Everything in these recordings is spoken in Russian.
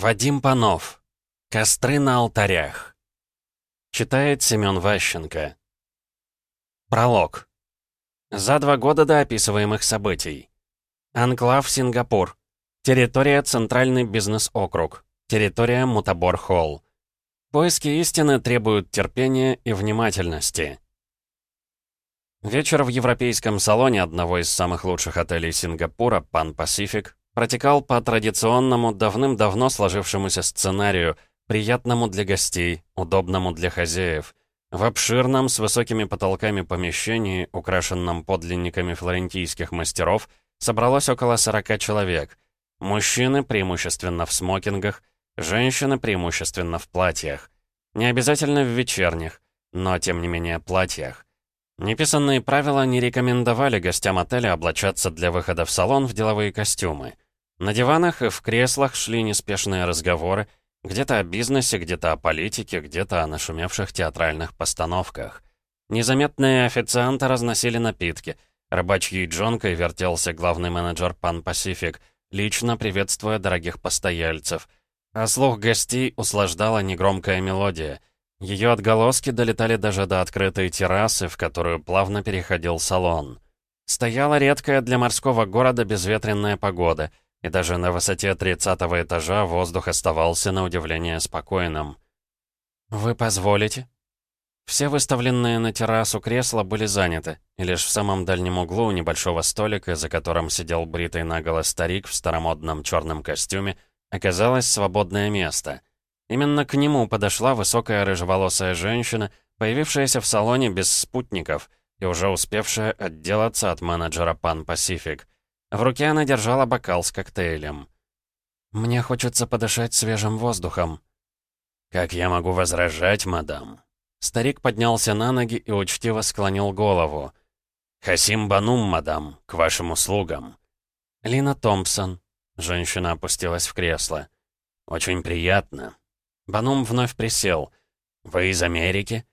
Вадим Панов. Костры на алтарях. Читает Семён Ващенко. Пролог. За два года до описываемых событий. Анклав Сингапур. Территория Центральный бизнес-округ. Территория Мутабор-Холл. Поиски истины требуют терпения и внимательности. Вечер в европейском салоне одного из самых лучших отелей Сингапура, Пан Пасифик, протекал по традиционному, давным-давно сложившемуся сценарию, приятному для гостей, удобному для хозяев. В обширном, с высокими потолками помещении, украшенном подлинниками флорентийских мастеров, собралось около 40 человек. Мужчины преимущественно в смокингах, женщины преимущественно в платьях. Не обязательно в вечерних, но тем не менее платьях. Неписанные правила не рекомендовали гостям отеля облачаться для выхода в салон в деловые костюмы. На диванах и в креслах шли неспешные разговоры, где-то о бизнесе, где-то о политике, где-то о нашумевших театральных постановках. Незаметные официанты разносили напитки. Рыбачьей джонкой вертелся главный менеджер Пан Пасифик, лично приветствуя дорогих постояльцев. А слух гостей услаждала негромкая мелодия. Ее отголоски долетали даже до открытой террасы, в которую плавно переходил салон. Стояла редкая для морского города безветренная погода — и даже на высоте 30 этажа воздух оставался на удивление спокойным. «Вы позволите?» Все выставленные на террасу кресла были заняты, и лишь в самом дальнем углу небольшого столика, за которым сидел бритый наголо старик в старомодном черном костюме, оказалось свободное место. Именно к нему подошла высокая рыжеволосая женщина, появившаяся в салоне без спутников и уже успевшая отделаться от менеджера Pan Pacific — в руке она держала бокал с коктейлем. «Мне хочется подышать свежим воздухом». «Как я могу возражать, мадам?» Старик поднялся на ноги и учтиво склонил голову. «Хасим Банум, мадам, к вашим услугам». «Лина Томпсон». Женщина опустилась в кресло. «Очень приятно». Банум вновь присел. «Вы из Америки?»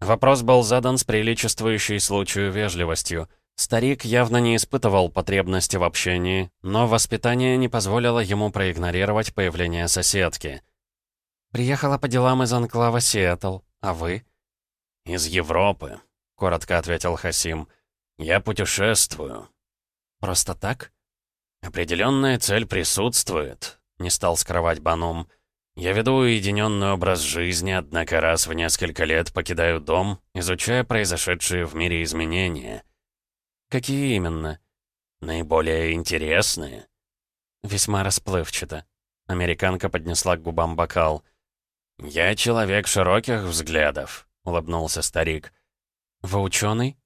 Вопрос был задан с приличествующей случаю вежливостью. Старик явно не испытывал потребности в общении, но воспитание не позволило ему проигнорировать появление соседки. «Приехала по делам из анклава Сиэтл. А вы?» «Из Европы», — коротко ответил Хасим. «Я путешествую». «Просто так?» «Определенная цель присутствует», — не стал скрывать Банум. «Я веду уединенный образ жизни, однако раз в несколько лет покидаю дом, изучая произошедшие в мире изменения». «Какие именно?» «Наиболее интересные». Весьма расплывчато. Американка поднесла к губам бокал. «Я человек широких взглядов», — улыбнулся старик. «Вы ученый?»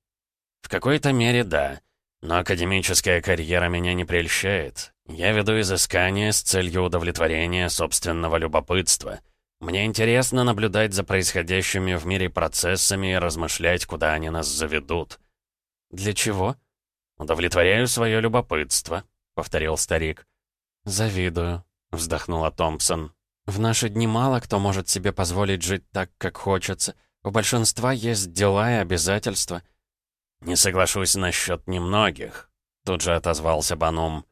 «В какой-то мере да. Но академическая карьера меня не прельщает. Я веду изыскания с целью удовлетворения собственного любопытства. Мне интересно наблюдать за происходящими в мире процессами и размышлять, куда они нас заведут». «Для чего?» «Удовлетворяю свое любопытство», — повторил старик. «Завидую», — вздохнула Томпсон. «В наши дни мало кто может себе позволить жить так, как хочется. У большинства есть дела и обязательства». «Не соглашусь насчет немногих», — тут же отозвался Банум.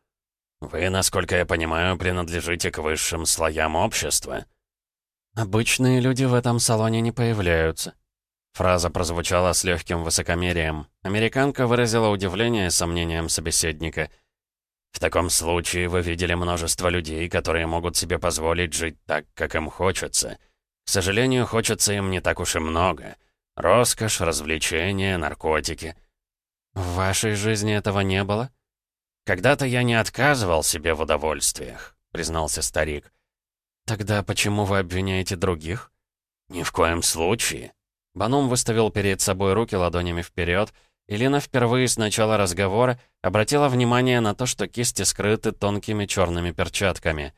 «Вы, насколько я понимаю, принадлежите к высшим слоям общества». «Обычные люди в этом салоне не появляются», Фраза прозвучала с легким высокомерием. Американка выразила удивление сомнением собеседника. «В таком случае вы видели множество людей, которые могут себе позволить жить так, как им хочется. К сожалению, хочется им не так уж и много. Роскошь, развлечения, наркотики». «В вашей жизни этого не было?» «Когда-то я не отказывал себе в удовольствиях», — признался старик. «Тогда почему вы обвиняете других?» «Ни в коем случае», Банум выставил перед собой руки ладонями вперед, и Лина впервые с начала разговора обратила внимание на то, что кисти скрыты тонкими черными перчатками.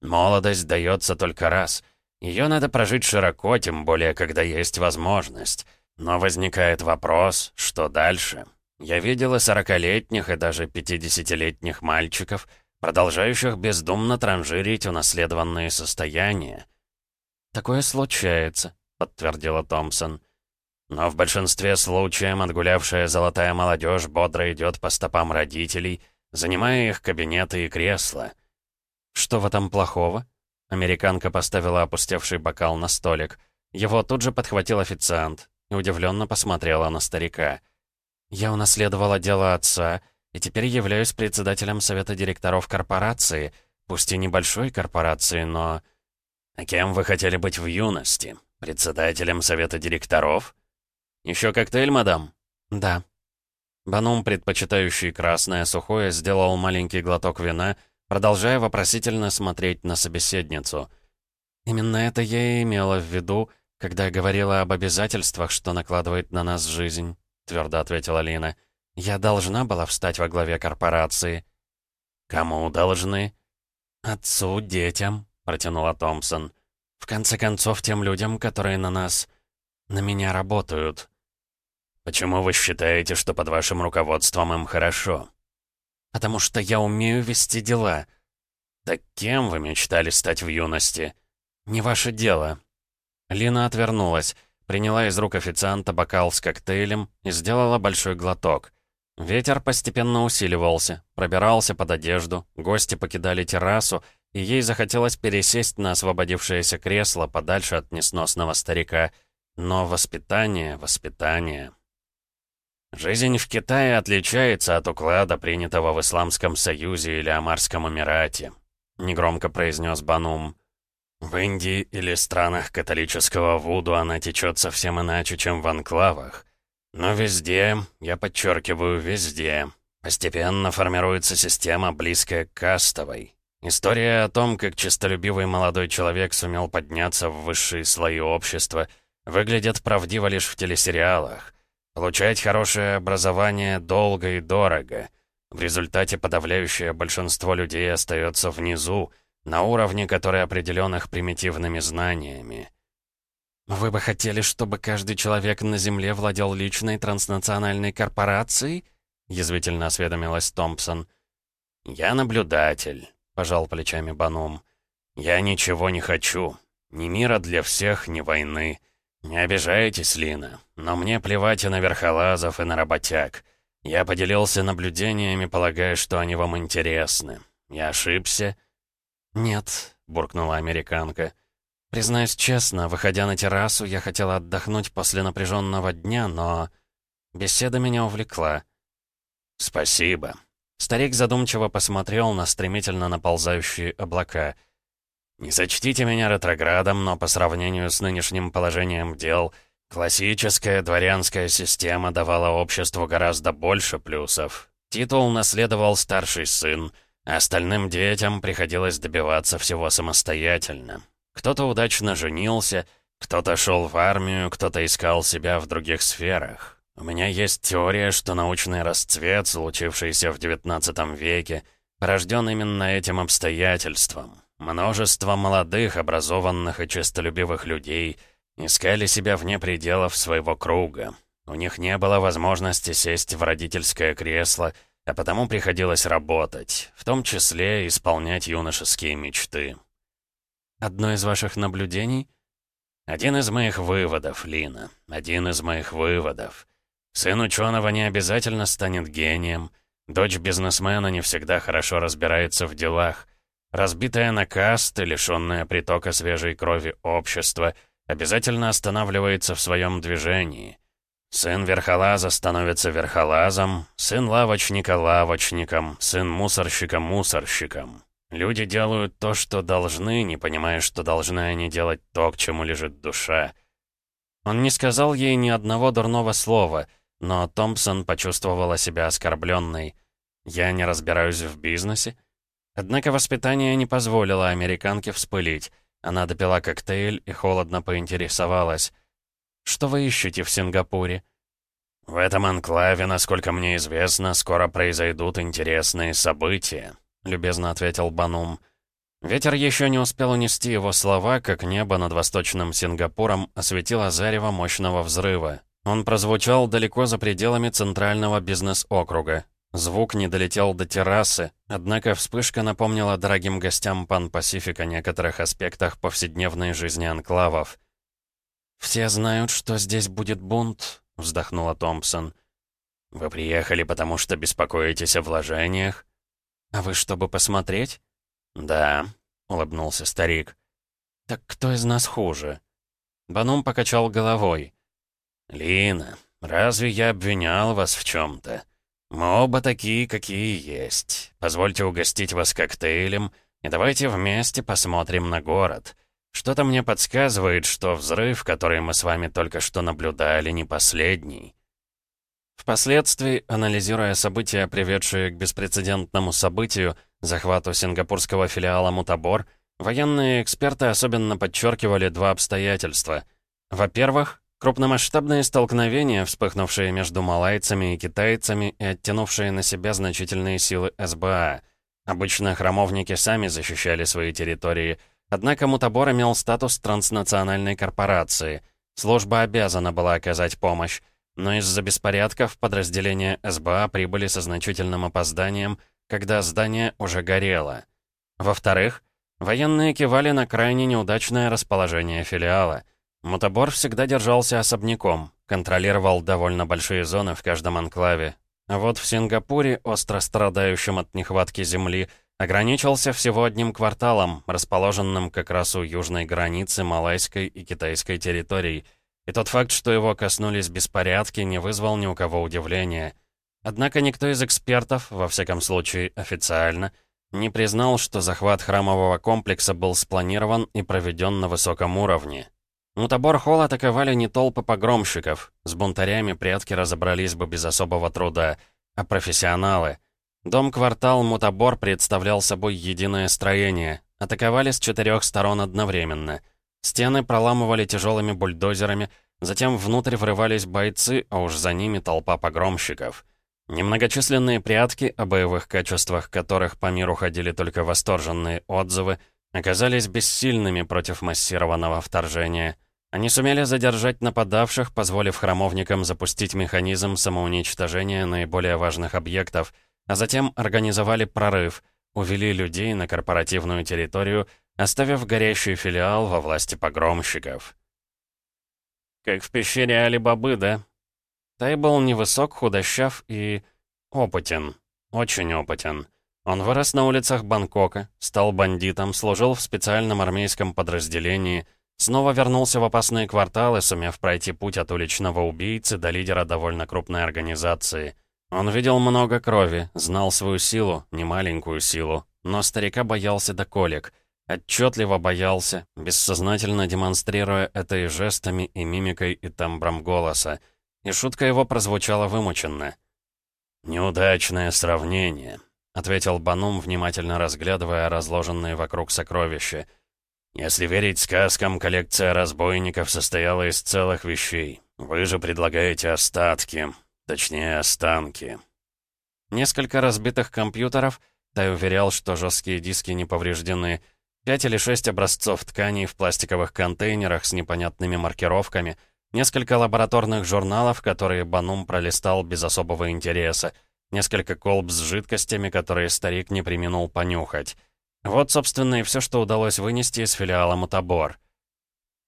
«Молодость дается только раз. Ее надо прожить широко, тем более, когда есть возможность. Но возникает вопрос, что дальше? Я видел и сорокалетних, и даже пятидесятилетних мальчиков, продолжающих бездумно транжирить унаследованные состояния. «Такое случается», — подтвердила Томпсон. «Но в большинстве случаев отгулявшая золотая молодежь бодро идет по стопам родителей, занимая их кабинеты и кресла». «Что в этом плохого?» Американка поставила опустевший бокал на столик. Его тут же подхватил официант и удивленно посмотрела на старика. «Я унаследовала дело отца и теперь являюсь председателем совета директоров корпорации, пусть и небольшой корпорации, но...» «А кем вы хотели быть в юности? Председателем совета директоров?» «Еще коктейль, мадам?» «Да». Банум, предпочитающий красное сухое, сделал маленький глоток вина, продолжая вопросительно смотреть на собеседницу. «Именно это я и имела в виду, когда говорила об обязательствах, что накладывает на нас жизнь», — твердо ответила Лина. «Я должна была встать во главе корпорации». «Кому должны?» «Отцу, детям», — протянула Томпсон. «В конце концов, тем людям, которые на нас... на меня работают». «Почему вы считаете, что под вашим руководством им хорошо?» «Потому что я умею вести дела». «Так кем вы мечтали стать в юности?» «Не ваше дело». Лина отвернулась, приняла из рук официанта бокал с коктейлем и сделала большой глоток. Ветер постепенно усиливался, пробирался под одежду, гости покидали террасу, и ей захотелось пересесть на освободившееся кресло подальше от несносного старика. Но воспитание, воспитание... Жизнь в Китае отличается от уклада, принятого в Исламском Союзе или Амарском Эмирате, негромко произнес Банум. В Индии или странах католического Вуду она течет совсем иначе, чем в анклавах. Но везде, я подчеркиваю, везде, постепенно формируется система, близкая к кастовой. История о том, как честолюбивый молодой человек сумел подняться в высшие слои общества, выглядит правдиво лишь в телесериалах. Получать хорошее образование долго и дорого. В результате подавляющее большинство людей остается внизу, на уровне, который определен их примитивными знаниями. «Вы бы хотели, чтобы каждый человек на Земле владел личной транснациональной корпорацией?» — язвительно осведомилась Томпсон. «Я наблюдатель», — пожал плечами Банум. «Я ничего не хочу. Ни мира для всех, ни войны. «Не обижайтесь, Лина, но мне плевать и на верхолазов, и на работяг. Я поделился наблюдениями, полагая, что они вам интересны. Я ошибся?» «Нет», — буркнула американка. «Признаюсь честно, выходя на террасу, я хотела отдохнуть после напряженного дня, но...» Беседа меня увлекла. «Спасибо». Старик задумчиво посмотрел на стремительно наползающие облака — не сочтите меня ретроградом, но по сравнению с нынешним положением дел, классическая дворянская система давала обществу гораздо больше плюсов. Титул наследовал старший сын, а остальным детям приходилось добиваться всего самостоятельно. Кто-то удачно женился, кто-то шел в армию, кто-то искал себя в других сферах. У меня есть теория, что научный расцвет, случившийся в XIX веке, порожден именно этим обстоятельством. Множество молодых, образованных и честолюбивых людей искали себя вне пределов своего круга. У них не было возможности сесть в родительское кресло, а потому приходилось работать, в том числе исполнять юношеские мечты. «Одно из ваших наблюдений?» «Один из моих выводов, Лина, один из моих выводов. Сын ученого не обязательно станет гением, дочь бизнесмена не всегда хорошо разбирается в делах, Разбитое на касты, лишённое притока свежей крови общество, обязательно останавливается в своем движении. Сын верхолаза становится верхолазом, сын лавочника — лавочником, сын мусорщика — мусорщиком. Люди делают то, что должны, не понимая, что должны они делать то, к чему лежит душа. Он не сказал ей ни одного дурного слова, но Томпсон почувствовала себя оскорбленной. «Я не разбираюсь в бизнесе?» Однако воспитание не позволило американке вспылить. Она допила коктейль и холодно поинтересовалась. «Что вы ищете в Сингапуре?» «В этом анклаве, насколько мне известно, скоро произойдут интересные события», — любезно ответил Банум. Ветер еще не успел унести его слова, как небо над восточным Сингапуром осветило зарево мощного взрыва. Он прозвучал далеко за пределами центрального бизнес-округа. Звук не долетел до террасы, однако вспышка напомнила дорогим гостям Пан-Пасифик о некоторых аспектах повседневной жизни анклавов. «Все знают, что здесь будет бунт», — вздохнула Томпсон. «Вы приехали, потому что беспокоитесь о вложениях?» «А вы, чтобы посмотреть?» «Да», — улыбнулся старик. «Так кто из нас хуже?» Банум покачал головой. «Лина, разве я обвинял вас в чем-то? Мы оба такие, какие есть. Позвольте угостить вас коктейлем, и давайте вместе посмотрим на город. Что-то мне подсказывает, что взрыв, который мы с вами только что наблюдали, не последний». Впоследствии, анализируя события, приведшие к беспрецедентному событию, захвату сингапурского филиала «Мутабор», военные эксперты особенно подчеркивали два обстоятельства. Во-первых, крупномасштабные столкновения, вспыхнувшие между малайцами и китайцами и оттянувшие на себя значительные силы СБА. Обычно храмовники сами защищали свои территории, однако «Мутабор» имел статус транснациональной корпорации. Служба обязана была оказать помощь, но из-за беспорядков подразделения СБА прибыли со значительным опозданием, когда здание уже горело. Во-вторых, военные кивали на крайне неудачное расположение филиала. Мутабор всегда держался особняком, контролировал довольно большие зоны в каждом анклаве. А вот в Сингапуре, остро страдающем от нехватки земли, ограничился всего одним кварталом, расположенным как раз у южной границы малайской и китайской территорий — и тот факт, что его коснулись беспорядки, не вызвал ни у кого удивления. Однако никто из экспертов, во всяком случае официально, не признал, что захват храмового комплекса был спланирован и проведен на высоком уровне. Мутабор Холл атаковали не толпы погромщиков, с бунтарями прятки разобрались бы без особого труда, а профессионалы. Дом-квартал Мутабор представлял собой единое строение, атаковали с четырех сторон одновременно — Стены проламывали тяжелыми бульдозерами, затем внутрь врывались бойцы, а уж за ними толпа погромщиков. Немногочисленные прятки, о боевых качествах которых по миру ходили только восторженные отзывы, оказались бессильными против массированного вторжения. Они сумели задержать нападавших, позволив храмовникам запустить механизм самоуничтожения наиболее важных объектов, а затем организовали прорыв, увели людей на корпоративную территорию оставив горящий филиал во власти погромщиков. Как в пещере Али-Бабы, да? Тай был невысок, худощав и... опытен. Очень опытен. Он вырос на улицах Бангкока, стал бандитом, служил в специальном армейском подразделении, снова вернулся в опасные кварталы, сумев пройти путь от уличного убийцы до лидера довольно крупной организации. Он видел много крови, знал свою силу, немаленькую силу, но старика боялся до колик — Отчетливо боялся, бессознательно демонстрируя это и жестами, и мимикой, и тембром голоса. И шутка его прозвучала вымученно. «Неудачное сравнение», — ответил Банум, внимательно разглядывая разложенные вокруг сокровища. «Если верить сказкам, коллекция разбойников состояла из целых вещей. Вы же предлагаете остатки, точнее, останки». Несколько разбитых компьютеров, Тай уверял, что жесткие диски не повреждены, — Пять или шесть образцов тканей в пластиковых контейнерах с непонятными маркировками, несколько лабораторных журналов, которые Банум пролистал без особого интереса, несколько колб с жидкостями, которые старик не применул понюхать. Вот, собственно, и все, что удалось вынести из филиала Мутабор.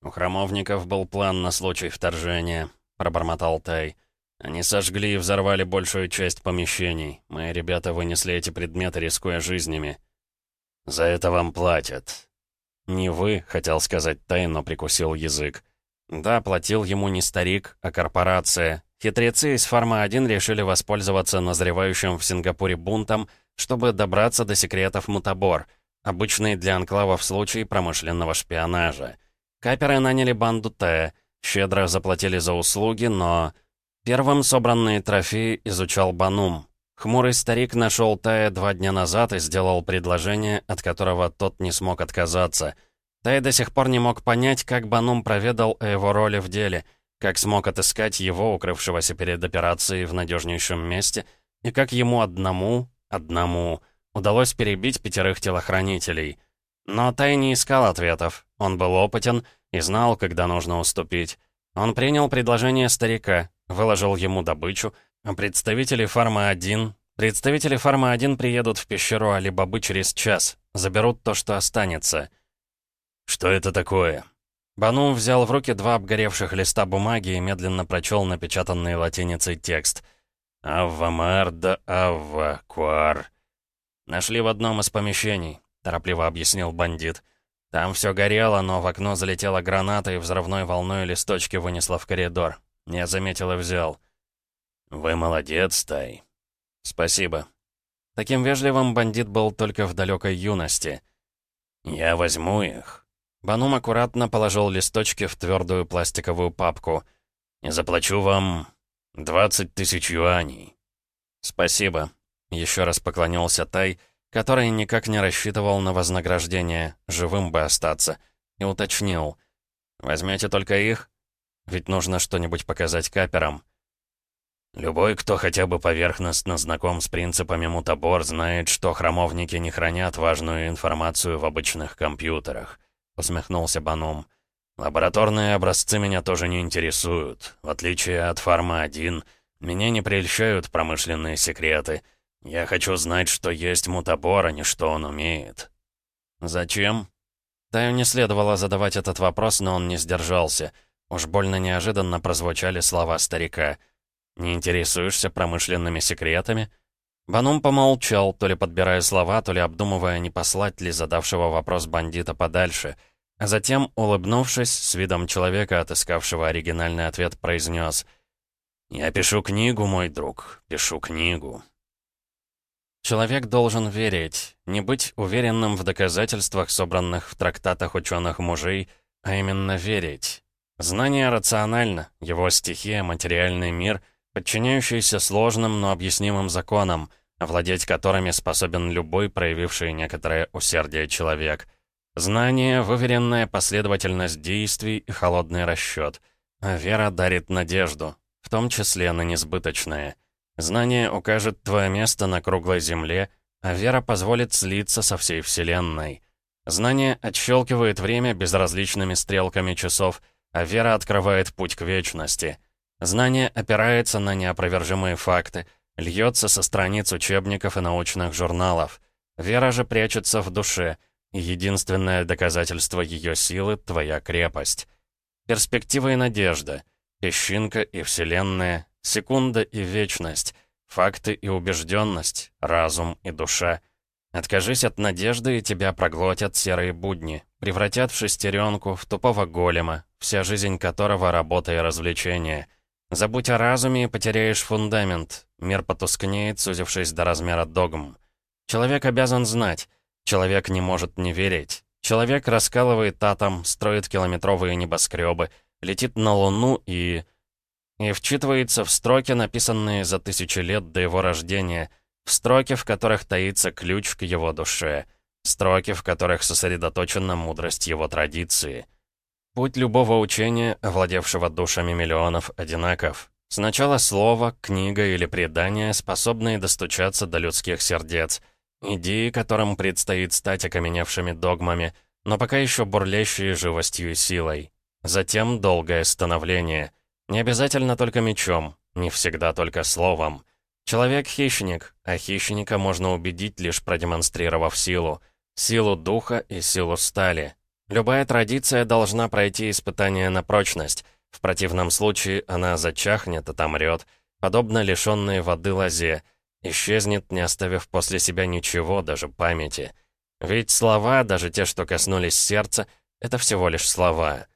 «У храмовников был план на случай вторжения», — пробормотал Тай. «Они сожгли и взорвали большую часть помещений. Мои ребята вынесли эти предметы, рискуя жизнями». «За это вам платят». «Не вы», — хотел сказать Тай, но прикусил язык. Да, платил ему не старик, а корпорация. Хитрецы из Фарма-1 решили воспользоваться назревающим в Сингапуре бунтом, чтобы добраться до секретов Мутабор, обычный для анклавов случай промышленного шпионажа. Каперы наняли банду Т, щедро заплатили за услуги, но... Первым собранные трофеи изучал Банум, Хмурый старик нашел Тая два дня назад и сделал предложение, от которого тот не смог отказаться. Тай до сих пор не мог понять, как Банум проведал о его роли в деле, как смог отыскать его, укрывшегося перед операцией в надежнейшем месте, и как ему одному, одному, удалось перебить пятерых телохранителей. Но Тай не искал ответов. Он был опытен и знал, когда нужно уступить. Он принял предложение старика, выложил ему добычу, а представители Фарма-1... Представители Фарма-1 приедут в пещеру Алибабы через час. Заберут то, что останется. Что это такое? Банум взял в руки два обгоревших листа бумаги и медленно прочел напечатанный латиницей текст. «Авва марда, авва куар». «Нашли в одном из помещений», — торопливо объяснил бандит. Там все горело, но в окно залетела граната и взрывной волной листочки вынесла в коридор. Я заметил и взял. «Вы молодец, Тай». «Спасибо». Таким вежливым бандит был только в далекой юности. «Я возьму их». Банум аккуратно положил листочки в твердую пластиковую папку. «И заплачу вам 20 тысяч юаней». «Спасибо», — еще раз поклонился Тай, который никак не рассчитывал на вознаграждение, живым бы остаться, и уточнил. «Возьмете только их? Ведь нужно что-нибудь показать каперам». Любой, кто хотя бы поверхностно знаком с принципами мутабор, знает, что храмовники не хранят важную информацию в обычных компьютерах», — усмехнулся Банум. «Лабораторные образцы меня тоже не интересуют. В отличие от Фарма-1, меня не прельщают промышленные секреты. Я хочу знать, что есть мутабор, а не что он умеет». «Зачем?» Таю не следовало задавать этот вопрос, но он не сдержался. Уж больно неожиданно прозвучали слова старика — «Не интересуешься промышленными секретами?» Банум помолчал, то ли подбирая слова, то ли обдумывая, не послать ли задавшего вопрос бандита подальше. А затем, улыбнувшись, с видом человека, отыскавшего оригинальный ответ, произнес «Я пишу книгу, мой друг, пишу книгу». Человек должен верить, не быть уверенным в доказательствах, собранных в трактатах ученых-мужей, а именно верить. Знание рационально, его стихия, материальный мир — подчиняющийся сложным, но объяснимым законам, овладеть которыми способен любой, проявивший некоторое усердие человек. Знание, выверенная последовательность действий и холодный расчет. А вера дарит надежду, в том числе на несбыточное. Знание укажет твое место на круглой земле, а вера позволит слиться со всей Вселенной. Знание отщелкивает время безразличными стрелками часов, а вера открывает путь к вечности — Знание опирается на неопровержимые факты, льется со страниц учебников и научных журналов. Вера же прячется в душе, и единственное доказательство ее силы — твоя крепость. Перспектива и надежда, песчинка и вселенная, секунда и вечность, факты и убежденность, разум и душа. Откажись от надежды, и тебя проглотят серые будни, превратят в шестеренку, в тупого голема, вся жизнь которого — работа и развлечение — Забудь о разуме и потеряешь фундамент. Мир потускнеет, сузившись до размера догм. Человек обязан знать. Человек не может не верить. Человек раскалывает атом, строит километровые небоскребы, летит на Луну и... И вчитывается в строки, написанные за тысячи лет до его рождения, в строки, в которых таится ключ к его душе, строки, в которых сосредоточена мудрость его традиции — Путь любого учения, овладевшего душами миллионов, одинаков. Сначала слово, книга или предание, способные достучаться до людских сердец. Идеи, которым предстоит стать окаменевшими догмами, но пока еще бурлящие живостью и силой. Затем долгое становление. Не обязательно только мечом, не всегда только словом. Человек — хищник, а хищника можно убедить, лишь продемонстрировав силу. Силу духа и силу стали. Любая традиция должна пройти испытание на прочность. В противном случае она зачахнет, отомрет, подобно лишенной воды лозе, исчезнет, не оставив после себя ничего, даже памяти. Ведь слова, даже те, что коснулись сердца, это всего лишь слова.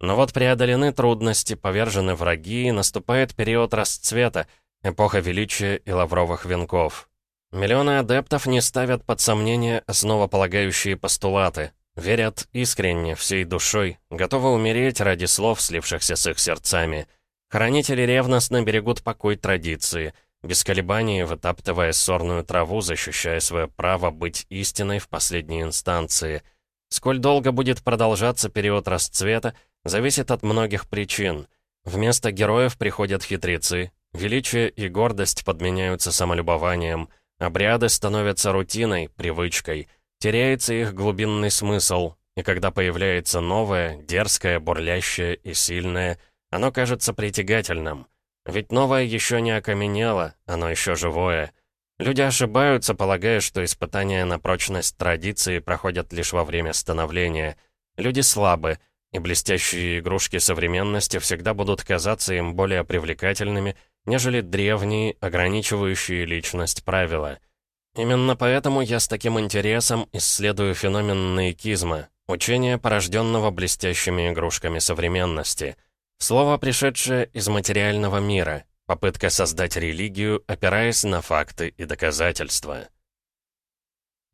Но вот преодолены трудности, повержены враги, и наступает период расцвета, эпоха величия и лавровых венков. Миллионы адептов не ставят под сомнение основополагающие постулаты, Верят искренне, всей душой, готовы умереть ради слов, слившихся с их сердцами. Хранители ревностно берегут покой традиции, без колебаний вытаптывая сорную траву, защищая свое право быть истиной в последней инстанции. Сколь долго будет продолжаться период расцвета, зависит от многих причин. Вместо героев приходят хитрецы, величие и гордость подменяются самолюбованием, обряды становятся рутиной, привычкой — Теряется их глубинный смысл, и когда появляется новое, дерзкое, бурлящее и сильное, оно кажется притягательным. Ведь новое еще не окаменело, оно еще живое. Люди ошибаются, полагая, что испытания на прочность традиции проходят лишь во время становления. Люди слабы, и блестящие игрушки современности всегда будут казаться им более привлекательными, нежели древние, ограничивающие личность правила — Именно поэтому я с таким интересом исследую феномен наикизма, Учение, порожденного блестящими игрушками современности. Слово, пришедшее из материального мира. Попытка создать религию, опираясь на факты и доказательства.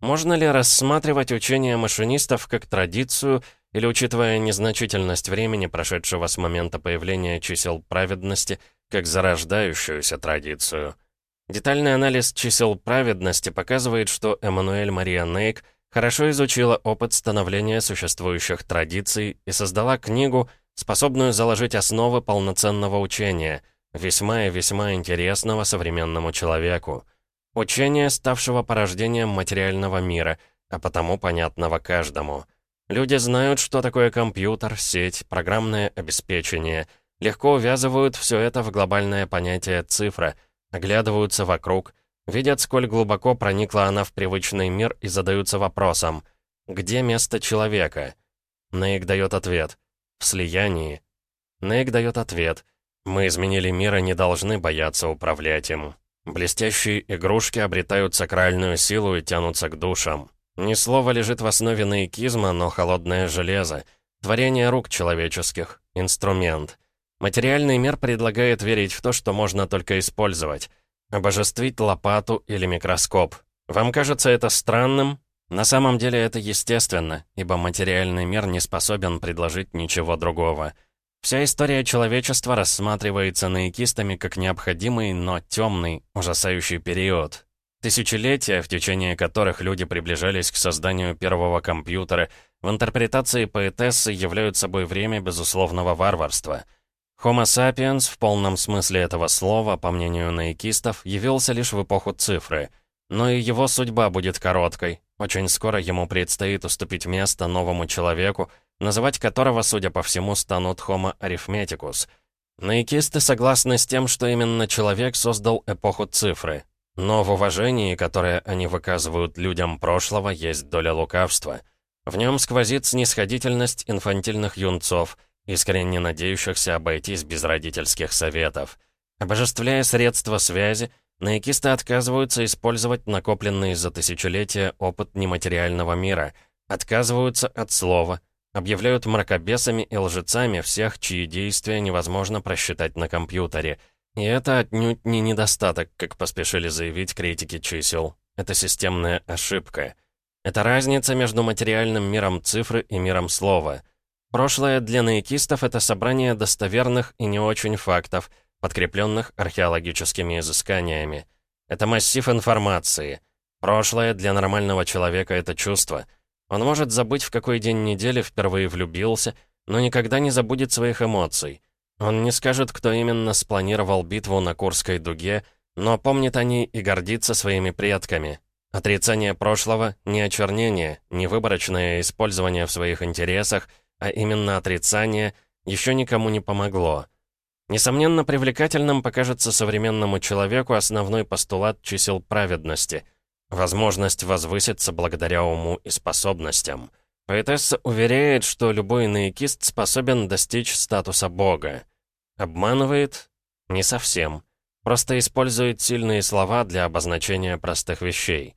Можно ли рассматривать учение машинистов как традицию или, учитывая незначительность времени, прошедшего с момента появления чисел праведности, как зарождающуюся традицию? Детальный анализ чисел праведности показывает, что Эммануэль Мария Нейк хорошо изучила опыт становления существующих традиций и создала книгу, способную заложить основы полноценного учения, весьма и весьма интересного современному человеку. Учение, ставшего порождением материального мира, а потому понятного каждому. Люди знают, что такое компьютер, сеть, программное обеспечение, легко увязывают все это в глобальное понятие цифра, оглядываются вокруг, видят, сколь глубоко проникла она в привычный мир и задаются вопросом, где место человека? Нейк дает ответ. В слиянии. Нейк дает ответ. Мы изменили мир и не должны бояться управлять им. Блестящие игрушки обретают сакральную силу и тянутся к душам. Ни слова лежит в основе наикизма, но холодное железо. Творение рук человеческих. Инструмент. Материальный мир предлагает верить в то, что можно только использовать. Обожествить лопату или микроскоп. Вам кажется это странным? На самом деле это естественно, ибо материальный мир не способен предложить ничего другого. Вся история человечества рассматривается наикистами как необходимый, но темный, ужасающий период. Тысячелетия, в течение которых люди приближались к созданию первого компьютера, в интерпретации поэтессы являют собой время безусловного варварства. Homo sapiens в полном смысле этого слова, по мнению наикистов, явился лишь в эпоху цифры. Но и его судьба будет короткой. Очень скоро ему предстоит уступить место новому человеку, называть которого, судя по всему, станут Homo arithmeticus. Наикисты согласны с тем, что именно человек создал эпоху цифры. Но в уважении, которое они выказывают людям прошлого, есть доля лукавства. В нем сквозит снисходительность инфантильных юнцов, искренне надеющихся обойтись без родительских советов. Обожествляя средства связи, наикисты отказываются использовать накопленный за тысячелетия опыт нематериального мира, отказываются от слова — Объявляют мракобесами и лжецами всех, чьи действия невозможно просчитать на компьютере. И это отнюдь не недостаток, как поспешили заявить критики чисел. Это системная ошибка. Это разница между материальным миром цифры и миром слова. Прошлое для наикистов — это собрание достоверных и не очень фактов, подкрепленных археологическими изысканиями. Это массив информации. Прошлое для нормального человека — это чувство — он может забыть, в какой день недели впервые влюбился, но никогда не забудет своих эмоций. Он не скажет, кто именно спланировал битву на Курской дуге, но помнит о ней и гордится своими предками. Отрицание прошлого — не очернение, не выборочное использование в своих интересах, а именно отрицание еще никому не помогло. Несомненно, привлекательным покажется современному человеку основной постулат чисел праведности — Возможность возвыситься благодаря уму и способностям. Поэтесса уверяет, что любой наикист способен достичь статуса бога. Обманывает? Не совсем. Просто использует сильные слова для обозначения простых вещей.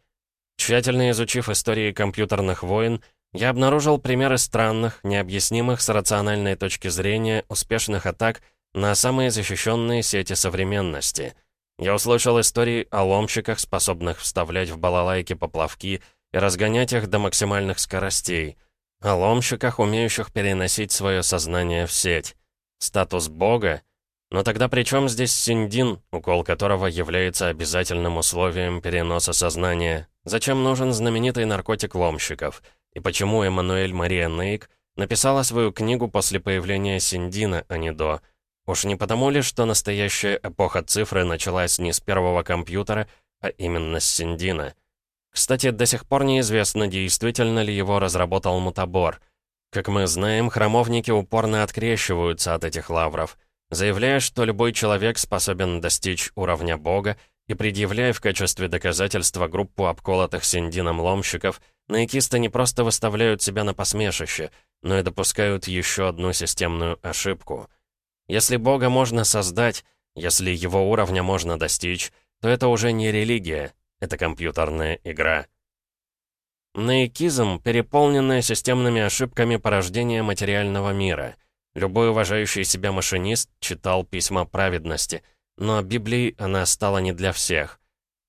Тщательно изучив истории компьютерных войн, я обнаружил примеры странных, необъяснимых с рациональной точки зрения успешных атак на самые защищенные сети современности — я услышал истории о ломщиках, способных вставлять в балалайки поплавки и разгонять их до максимальных скоростей. О ломщиках, умеющих переносить свое сознание в сеть. Статус бога? Но тогда при чем здесь синдин, укол которого является обязательным условием переноса сознания? Зачем нужен знаменитый наркотик ломщиков? И почему Эммануэль Мария Нейк написала свою книгу после появления синдина, а не до? Уж не потому ли, что настоящая эпоха цифры началась не с первого компьютера, а именно с Синдина. Кстати, до сих пор неизвестно, действительно ли его разработал Мутабор. Как мы знаем, храмовники упорно открещиваются от этих лавров, заявляя, что любой человек способен достичь уровня бога, и предъявляя в качестве доказательства группу обколотых Синдином ломщиков, наикисты не просто выставляют себя на посмешище, но и допускают еще одну системную ошибку — если Бога можно создать, если его уровня можно достичь, то это уже не религия, это компьютерная игра. Наикизм — переполненное системными ошибками порождение материального мира. Любой уважающий себя машинист читал письма праведности, но Библии она стала не для всех.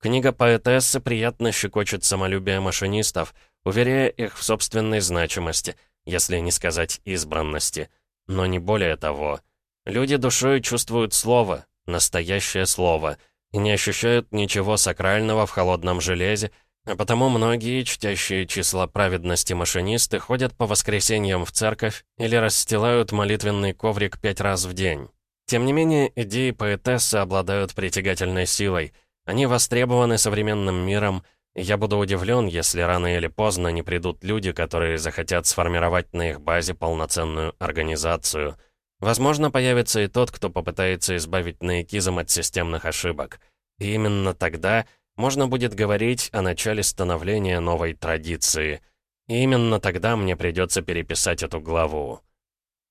Книга поэтессы приятно щекочет самолюбие машинистов, уверяя их в собственной значимости, если не сказать избранности. Но не более того. Люди душой чувствуют слово, настоящее слово, и не ощущают ничего сакрального в холодном железе, а потому многие, чтящие числа праведности машинисты, ходят по воскресеньям в церковь или расстилают молитвенный коврик пять раз в день. Тем не менее, идеи поэтессы обладают притягательной силой. Они востребованы современным миром, и я буду удивлен, если рано или поздно не придут люди, которые захотят сформировать на их базе полноценную организацию. Возможно, появится и тот, кто попытается избавить наикизм от системных ошибок. И именно тогда можно будет говорить о начале становления новой традиции. И именно тогда мне придется переписать эту главу.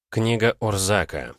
Книга Урзака.